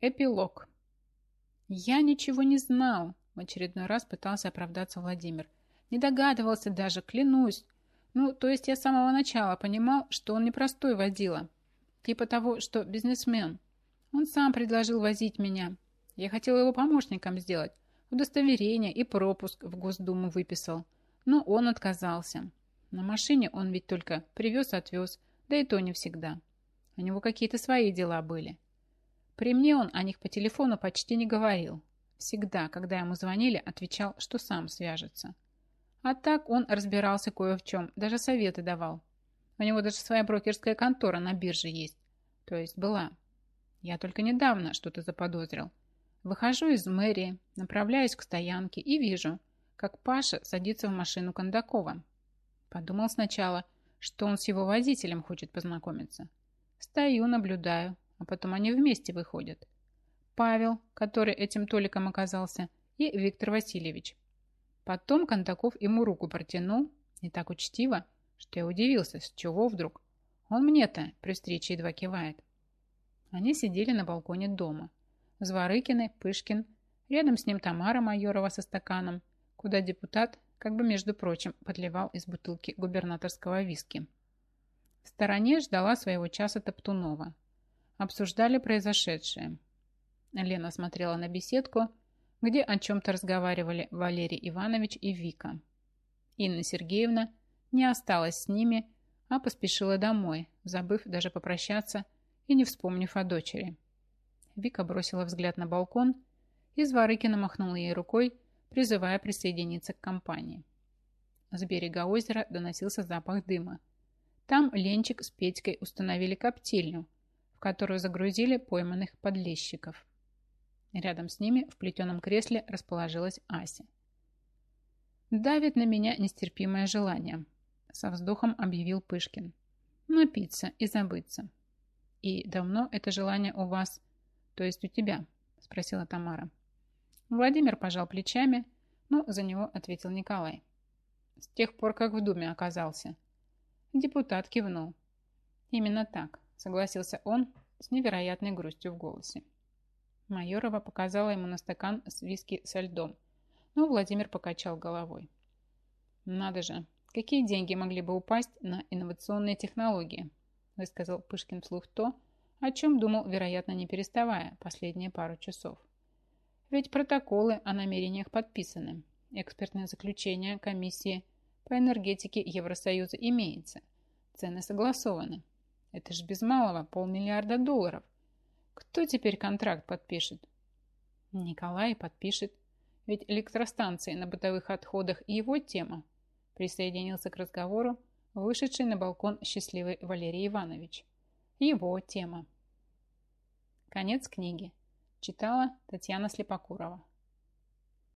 Эпилог. «Я ничего не знал», – в очередной раз пытался оправдаться Владимир. «Не догадывался даже, клянусь. Ну, то есть я с самого начала понимал, что он непростой водила. Типа того, что бизнесмен. Он сам предложил возить меня. Я хотел его помощником сделать. Удостоверение и пропуск в Госдуму выписал. Но он отказался. На машине он ведь только привез-отвез, да и то не всегда. У него какие-то свои дела были. При мне он о них по телефону почти не говорил. Всегда, когда ему звонили, отвечал, что сам свяжется. А так он разбирался кое в чем, даже советы давал. У него даже своя брокерская контора на бирже есть. То есть была. Я только недавно что-то заподозрил. Выхожу из мэрии, направляюсь к стоянке и вижу, как Паша садится в машину Кондакова. Подумал сначала, что он с его водителем хочет познакомиться. Стою, наблюдаю, а потом они вместе выходят. Павел, который этим Толиком оказался, и Виктор Васильевич. Потом Кондаков ему руку протянул, не так учтиво, что я удивился, с чего вдруг. Он мне-то при встрече едва кивает. Они сидели на балконе дома. Зворыкины, Пышкин, рядом с ним Тамара Майорова со стаканом, куда депутат, как бы между прочим, подливал из бутылки губернаторского виски. В стороне ждала своего часа Топтунова, Обсуждали произошедшее. Лена смотрела на беседку, где о чем-то разговаривали Валерий Иванович и Вика. Инна Сергеевна не осталась с ними, а поспешила домой, забыв даже попрощаться и не вспомнив о дочери. Вика бросила взгляд на балкон, и Зворыкина махнула ей рукой, призывая присоединиться к компании. С берега озера доносился запах дыма. Там Ленчик с Петькой установили коптильню – в которую загрузили пойманных подлещиков. Рядом с ними в плетеном кресле расположилась Ася. «Давит на меня нестерпимое желание», — со вздохом объявил Пышкин. «Напиться и забыться». «И давно это желание у вас, то есть у тебя?» — спросила Тамара. Владимир пожал плечами, но за него ответил Николай. «С тех пор, как в Думе оказался». Депутат кивнул. «Именно так согласился он с невероятной грустью в голосе. Майорова показала ему на стакан с виски со льдом, но Владимир покачал головой. «Надо же, какие деньги могли бы упасть на инновационные технологии?» высказал Пышкин вслух то, о чем думал, вероятно, не переставая последние пару часов. Ведь протоколы о намерениях подписаны, экспертное заключение комиссии по энергетике Евросоюза имеется, цены согласованы, это ж без малого полмиллиарда долларов. Кто теперь контракт подпишет? Николай подпишет. Ведь электростанции на бытовых отходах его тема. Присоединился к разговору вышедший на балкон счастливый Валерий Иванович. Его тема. Конец книги. Читала Татьяна Слепокурова.